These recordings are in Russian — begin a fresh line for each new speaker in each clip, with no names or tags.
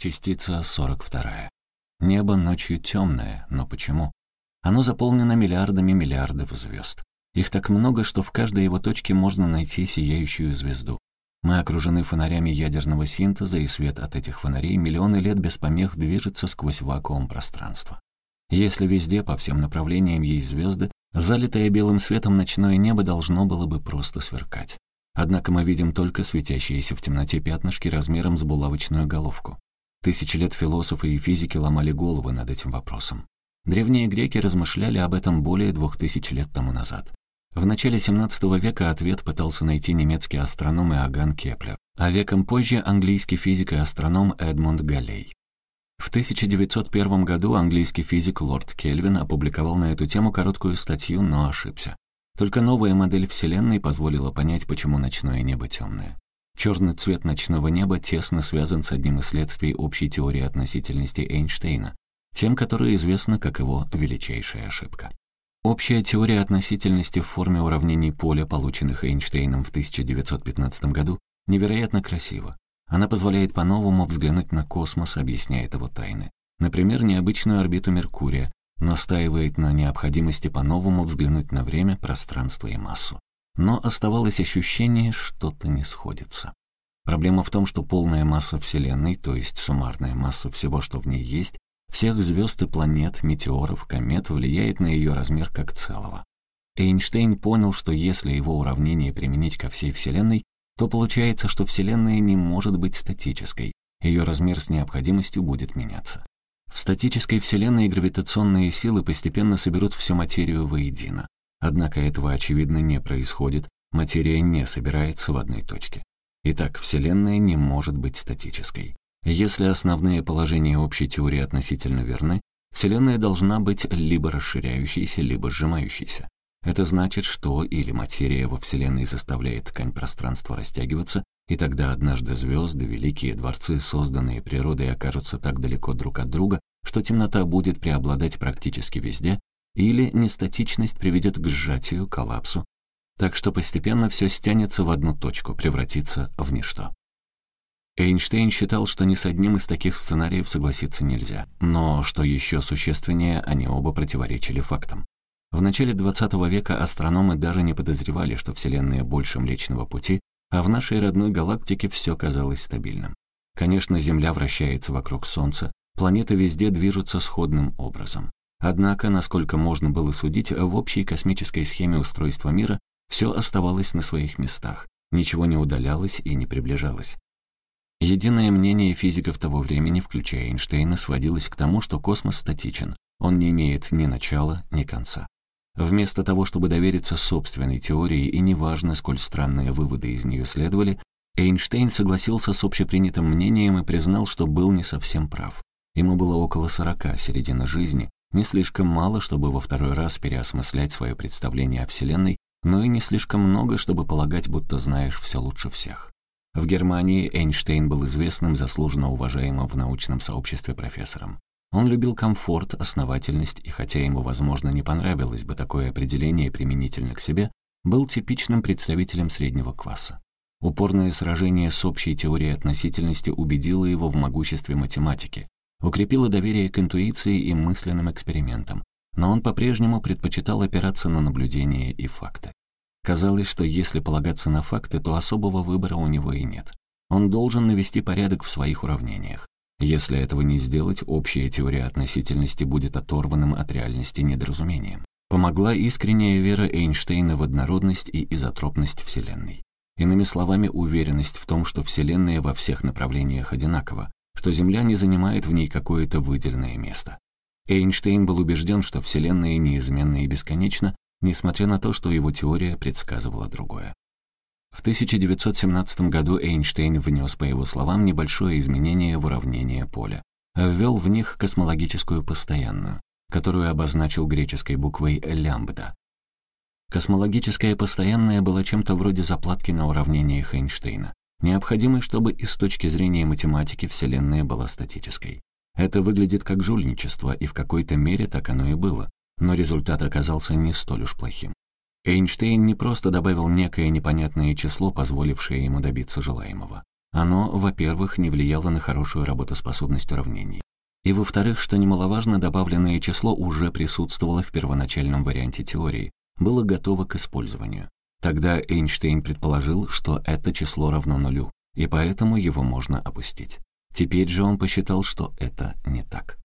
Частица 42. Небо ночью темное, но почему? Оно заполнено миллиардами миллиардов звезд. Их так много, что в каждой его точке можно найти сияющую звезду. Мы окружены фонарями ядерного синтеза, и свет от этих фонарей миллионы лет без помех движется сквозь вакуум пространства. Если везде, по всем направлениям есть звезды, залитое белым светом ночное небо должно было бы просто сверкать. Однако мы видим только светящиеся в темноте пятнышки размером с булавочную головку. Тысячи лет философы и физики ломали головы над этим вопросом. Древние греки размышляли об этом более двух тысяч лет тому назад. В начале XVII века ответ пытался найти немецкий астроном Иоганн Кеплер, а веком позже английский физик и астроном Эдмунд Галлей. В 1901 году английский физик лорд Кельвин опубликовал на эту тему короткую статью, но ошибся. Только новая модель Вселенной позволила понять, почему ночное небо темное. Черный цвет ночного неба тесно связан с одним из следствий общей теории относительности Эйнштейна, тем, которое известно как его величайшая ошибка. Общая теория относительности в форме уравнений поля, полученных Эйнштейном в 1915 году, невероятно красива. Она позволяет по-новому взглянуть на космос, объясняет его тайны. Например, необычную орбиту Меркурия, настаивает на необходимости по-новому взглянуть на время, пространство и массу. Но оставалось ощущение, что-то не сходится. Проблема в том, что полная масса Вселенной, то есть суммарная масса всего, что в ней есть, всех звезд и планет, метеоров, комет влияет на ее размер как целого. Эйнштейн понял, что если его уравнение применить ко всей Вселенной, то получается, что Вселенная не может быть статической, ее размер с необходимостью будет меняться. В статической Вселенной гравитационные силы постепенно соберут всю материю воедино. Однако этого, очевидно, не происходит, материя не собирается в одной точке. Итак, Вселенная не может быть статической. Если основные положения общей теории относительно верны, Вселенная должна быть либо расширяющейся, либо сжимающейся. Это значит, что или материя во Вселенной заставляет ткань пространства растягиваться, и тогда однажды звезды, великие дворцы, созданные природой, окажутся так далеко друг от друга, что темнота будет преобладать практически везде, или нестатичность приведет к сжатию, коллапсу, так что постепенно все стянется в одну точку, превратится в ничто. Эйнштейн считал, что ни с одним из таких сценариев согласиться нельзя, но, что еще существеннее, они оба противоречили фактам. В начале XX века астрономы даже не подозревали, что Вселенная больше Млечного Пути, а в нашей родной галактике все казалось стабильным. Конечно, Земля вращается вокруг Солнца, планеты везде движутся сходным образом. Однако, насколько можно было судить, в общей космической схеме устройства мира все оставалось на своих местах, ничего не удалялось и не приближалось. Единое мнение физиков того времени, включая Эйнштейна, сводилось к тому, что космос статичен, он не имеет ни начала, ни конца. Вместо того, чтобы довериться собственной теории, и неважно, сколь странные выводы из нее следовали, Эйнштейн согласился с общепринятым мнением и признал, что был не совсем прав. Ему было около сорока, середина жизни, не слишком мало, чтобы во второй раз переосмыслять свое представление о Вселенной, но и не слишком много, чтобы полагать, будто знаешь все лучше всех. В Германии Эйнштейн был известным, заслуженно уважаемым в научном сообществе профессором. Он любил комфорт, основательность, и хотя ему, возможно, не понравилось бы такое определение применительно к себе, был типичным представителем среднего класса. Упорное сражение с общей теорией относительности убедило его в могуществе математики, укрепило доверие к интуиции и мысленным экспериментам, но он по-прежнему предпочитал опираться на наблюдения и факты. Казалось, что если полагаться на факты, то особого выбора у него и нет. Он должен навести порядок в своих уравнениях. Если этого не сделать, общая теория относительности будет оторванным от реальности недоразумением. Помогла искренняя вера Эйнштейна в однородность и изотропность Вселенной. Иными словами, уверенность в том, что Вселенная во всех направлениях одинакова, что Земля не занимает в ней какое-то выделенное место. Эйнштейн был убежден, что Вселенная неизменна и бесконечна, несмотря на то, что его теория предсказывала другое. В 1917 году Эйнштейн внес, по его словам, небольшое изменение в уравнение поля. Ввел в них космологическую постоянную, которую обозначил греческой буквой лямбда. Космологическая постоянная была чем-то вроде заплатки на уравнениях Эйнштейна, необходимой, чтобы и с точки зрения математики Вселенная была статической. Это выглядит как жульничество, и в какой-то мере так оно и было но результат оказался не столь уж плохим. Эйнштейн не просто добавил некое непонятное число, позволившее ему добиться желаемого. Оно, во-первых, не влияло на хорошую работоспособность уравнений. И, во-вторых, что немаловажно, добавленное число уже присутствовало в первоначальном варианте теории, было готово к использованию. Тогда Эйнштейн предположил, что это число равно нулю, и поэтому его можно опустить. Теперь же он посчитал, что это не так.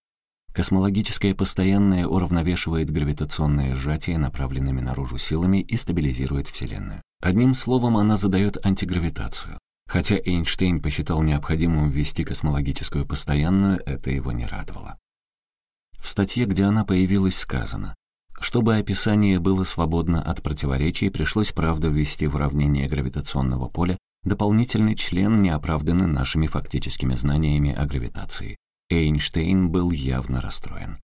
Космологическое постоянное уравновешивает гравитационное сжатие направленными наружу силами и стабилизирует Вселенную. Одним словом, она задает антигравитацию. Хотя Эйнштейн посчитал необходимым ввести космологическую постоянную, это его не радовало. В статье, где она появилась, сказано, чтобы описание было свободно от противоречий, пришлось, правда, ввести в уравнение гравитационного поля дополнительный член, не оправданный нашими фактическими знаниями о гравитации. Эйнштейн был явно расстроен.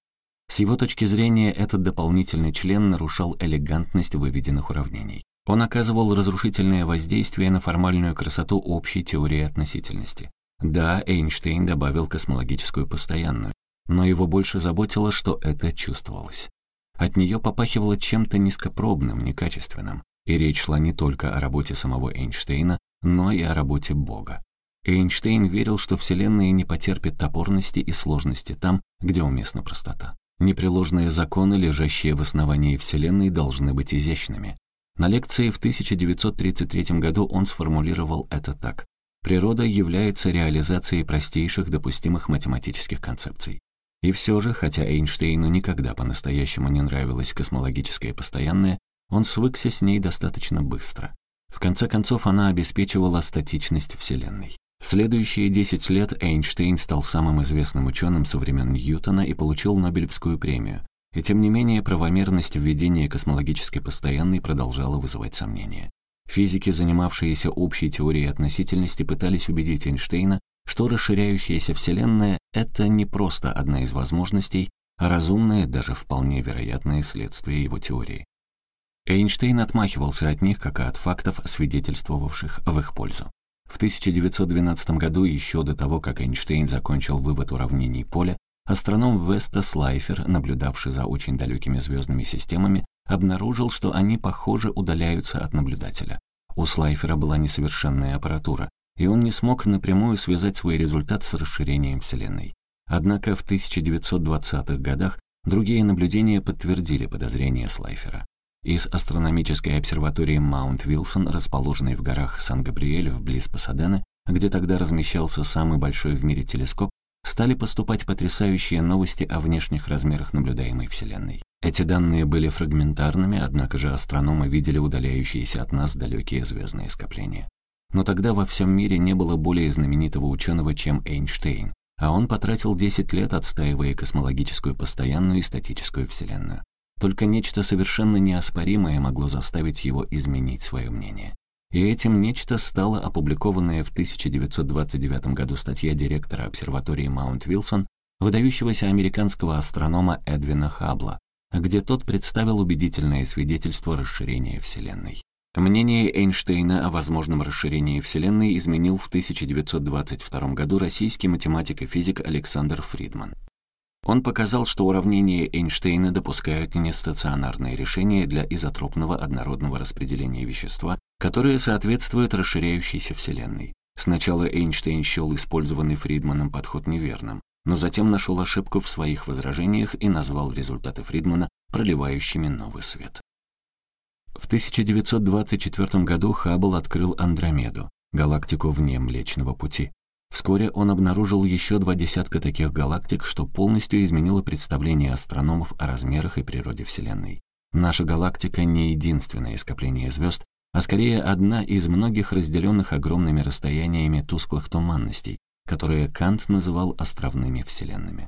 С его точки зрения, этот дополнительный член нарушал элегантность выведенных уравнений. Он оказывал разрушительное воздействие на формальную красоту общей теории относительности. Да, Эйнштейн добавил космологическую постоянную, но его больше заботило, что это чувствовалось. От нее попахивало чем-то низкопробным, некачественным, и речь шла не только о работе самого Эйнштейна, но и о работе Бога. Эйнштейн верил, что Вселенная не потерпит топорности и сложности там, где уместна простота. Непреложные законы, лежащие в основании Вселенной, должны быть изящными. На лекции в 1933 году он сформулировал это так. Природа является реализацией простейших допустимых математических концепций. И все же, хотя Эйнштейну никогда по-настоящему не нравилась космологическая постоянная, он свыкся с ней достаточно быстро. В конце концов, она обеспечивала статичность Вселенной. В следующие 10 лет Эйнштейн стал самым известным ученым со времен Ньютона и получил Нобелевскую премию, и тем не менее правомерность введения космологической постоянной продолжала вызывать сомнения. Физики, занимавшиеся общей теорией относительности, пытались убедить Эйнштейна, что расширяющаяся Вселенная — это не просто одна из возможностей, а разумное, даже вполне вероятное следствие его теории. Эйнштейн отмахивался от них, как и от фактов, свидетельствовавших в их пользу. В 1912 году, еще до того, как Эйнштейн закончил вывод уравнений поля, Астроном Веста Слайфер, наблюдавший за очень далекими звездными системами, обнаружил, что они, похоже, удаляются от наблюдателя. У Слайфера была несовершенная аппаратура, и он не смог напрямую связать свой результат с расширением Вселенной. Однако в 1920-х годах другие наблюдения подтвердили подозрения Слайфера. Из астрономической обсерватории Маунт-Вилсон, расположенной в горах Сан-Габриэль вблизи Пасадены, где тогда размещался самый большой в мире телескоп, стали поступать потрясающие новости о внешних размерах наблюдаемой Вселенной. Эти данные были фрагментарными, однако же астрономы видели удаляющиеся от нас далекие звездные скопления. Но тогда во всем мире не было более знаменитого ученого, чем Эйнштейн, а он потратил 10 лет, отстаивая космологическую постоянную и статическую Вселенную. Только нечто совершенно неоспоримое могло заставить его изменить свое мнение. И этим нечто стало опубликованная в 1929 году статья директора обсерватории Маунт-Вилсон, выдающегося американского астронома Эдвина Хаббла, где тот представил убедительное свидетельство расширения Вселенной. Мнение Эйнштейна о возможном расширении Вселенной изменил в 1922 году российский математик и физик Александр Фридман. Он показал, что уравнения Эйнштейна допускают нестационарные решения для изотропного однородного распределения вещества, которые соответствуют расширяющейся Вселенной. Сначала Эйнштейн счел использованный Фридманом подход неверным, но затем нашел ошибку в своих возражениях и назвал результаты Фридмана проливающими новый свет. В 1924 году Хаббл открыл Андромеду, галактику вне Млечного Пути. Вскоре он обнаружил еще два десятка таких галактик, что полностью изменило представление астрономов о размерах и природе Вселенной. Наша галактика не единственное скопление звезд, а скорее одна из многих разделенных огромными расстояниями тусклых туманностей, которые Кант называл островными вселенными.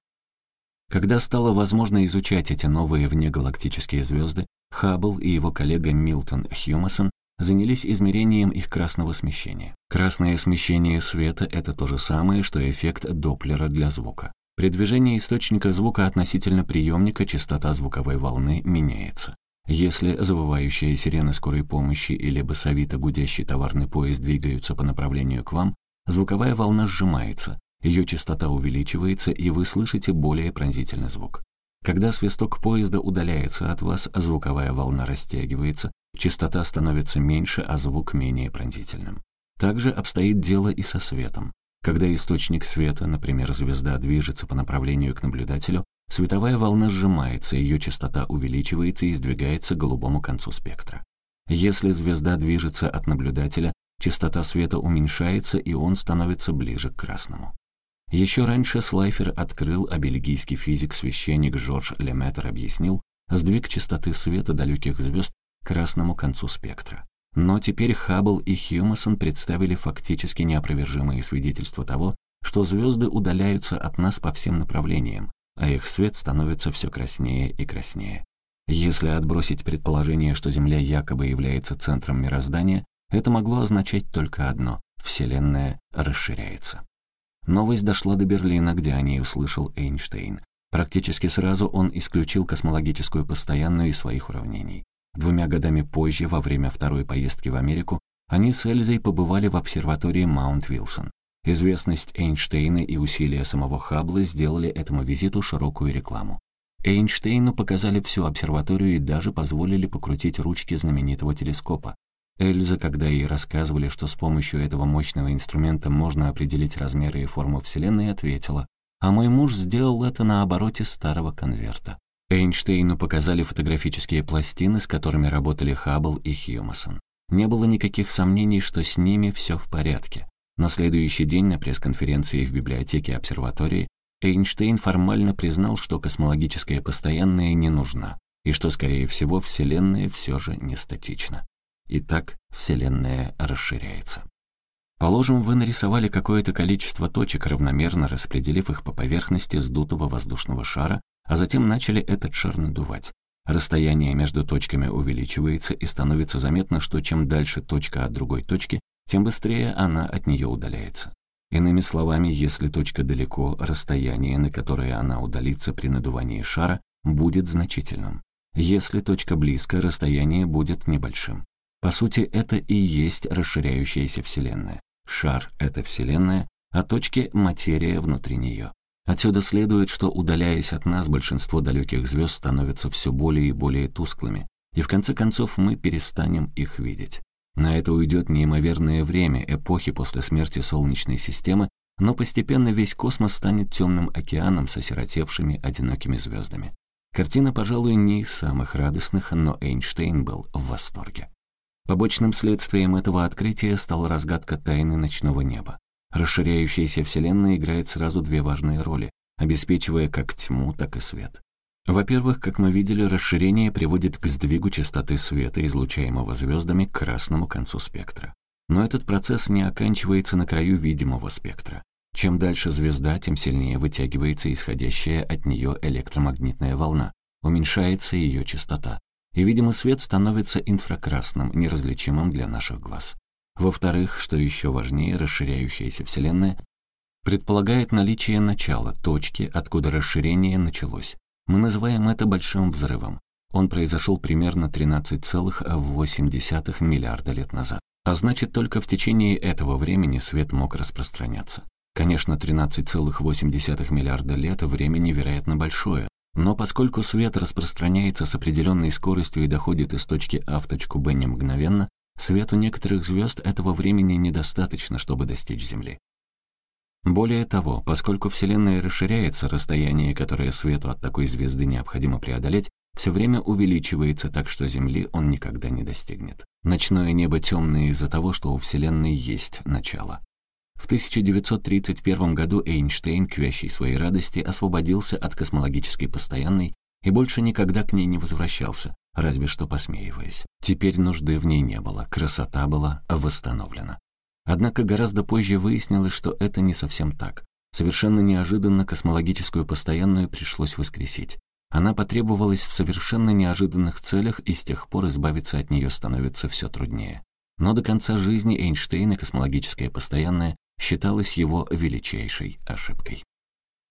Когда стало возможно изучать эти новые внегалактические звезды, Хаббл и его коллега Милтон Хьюмасон занялись измерением их красного смещения. Красное смещение света — это то же самое, что эффект Доплера для звука. При движении источника звука относительно приемника частота звуковой волны меняется. Если завывающая сирена скорой помощи или басовито гудящий товарный поезд двигаются по направлению к вам, звуковая волна сжимается, ее частота увеличивается, и вы слышите более пронзительный звук. Когда свисток поезда удаляется от вас, звуковая волна растягивается, частота становится меньше, а звук менее пронзительным. Также обстоит дело и со светом. Когда источник света, например, звезда, движется по направлению к наблюдателю, световая волна сжимается, ее частота увеличивается и сдвигается к голубому концу спектра. Если звезда движется от наблюдателя, частота света уменьшается, и он становится ближе к красному. Еще раньше Слайфер открыл, а бельгийский физик-священник Жорж Леметр объяснил сдвиг частоты света далеких звезд красному концу спектра. Но теперь Хаббл и Хьюмасон представили фактически неопровержимые свидетельства того, что звезды удаляются от нас по всем направлениям, а их свет становится все краснее и краснее. Если отбросить предположение, что Земля якобы является центром мироздания, это могло означать только одно — Вселенная расширяется. Новость дошла до Берлина, где о ней услышал Эйнштейн. Практически сразу он исключил космологическую постоянную из своих уравнений. Двумя годами позже, во время второй поездки в Америку, они с Эльзой побывали в обсерватории Маунт-Вилсон. Известность Эйнштейна и усилия самого Хаббла сделали этому визиту широкую рекламу. Эйнштейну показали всю обсерваторию и даже позволили покрутить ручки знаменитого телескопа. Эльза, когда ей рассказывали, что с помощью этого мощного инструмента можно определить размеры и форму Вселенной, ответила, «А мой муж сделал это на обороте старого конверта». Эйнштейну показали фотографические пластины, с которыми работали Хаббл и Хьюмасон. Не было никаких сомнений, что с ними все в порядке. На следующий день на пресс-конференции в библиотеке обсерватории Эйнштейн формально признал, что космологическая постоянная не нужна, и что, скорее всего, Вселенная все же не статична. Итак, Вселенная расширяется. Положим, вы нарисовали какое-то количество точек, равномерно распределив их по поверхности сдутого воздушного шара, а затем начали этот шар надувать. Расстояние между точками увеличивается и становится заметно, что чем дальше точка от другой точки, тем быстрее она от нее удаляется. Иными словами, если точка далеко, расстояние, на которое она удалится при надувании шара, будет значительным. Если точка близко, расстояние будет небольшим. По сути, это и есть расширяющаяся Вселенная. Шар — это Вселенная, а точки — материя внутри нее. Отсюда следует, что, удаляясь от нас, большинство далеких звезд становятся все более и более тусклыми, и в конце концов мы перестанем их видеть. На это уйдет неимоверное время, эпохи после смерти Солнечной системы, но постепенно весь космос станет темным океаном с осиротевшими одинокими звездами. Картина, пожалуй, не из самых радостных, но Эйнштейн был в восторге. Побочным следствием этого открытия стала разгадка тайны ночного неба. Расширяющаяся Вселенная играет сразу две важные роли, обеспечивая как тьму, так и свет. Во-первых, как мы видели, расширение приводит к сдвигу частоты света, излучаемого звездами, к красному концу спектра. Но этот процесс не оканчивается на краю видимого спектра. Чем дальше звезда, тем сильнее вытягивается исходящая от нее электромагнитная волна, уменьшается ее частота, и видимый свет становится инфракрасным, неразличимым для наших глаз. Во-вторых, что еще важнее, расширяющаяся Вселенная предполагает наличие начала, точки, откуда расширение началось. Мы называем это большим взрывом. Он произошел примерно 13,8 миллиарда лет назад. А значит, только в течение этого времени свет мог распространяться. Конечно, 13,8 миллиарда лет времени, вероятно, большое, но поскольку свет распространяется с определенной скоростью и доходит из точки А в точку Б не мгновенно, свету некоторых звезд этого времени недостаточно, чтобы достичь Земли. Более того, поскольку Вселенная расширяется, расстояние, которое свету от такой звезды необходимо преодолеть, все время увеличивается так, что Земли он никогда не достигнет. Ночное небо темное из-за того, что у Вселенной есть начало. В 1931 году Эйнштейн, к вящей своей радости, освободился от космологической постоянной и больше никогда к ней не возвращался, разве что посмеиваясь. Теперь нужды в ней не было, красота была восстановлена. Однако гораздо позже выяснилось, что это не совсем так. Совершенно неожиданно космологическую постоянную пришлось воскресить. Она потребовалась в совершенно неожиданных целях, и с тех пор избавиться от нее становится все труднее. Но до конца жизни Эйнштейна космологическая постоянная считалась его величайшей ошибкой.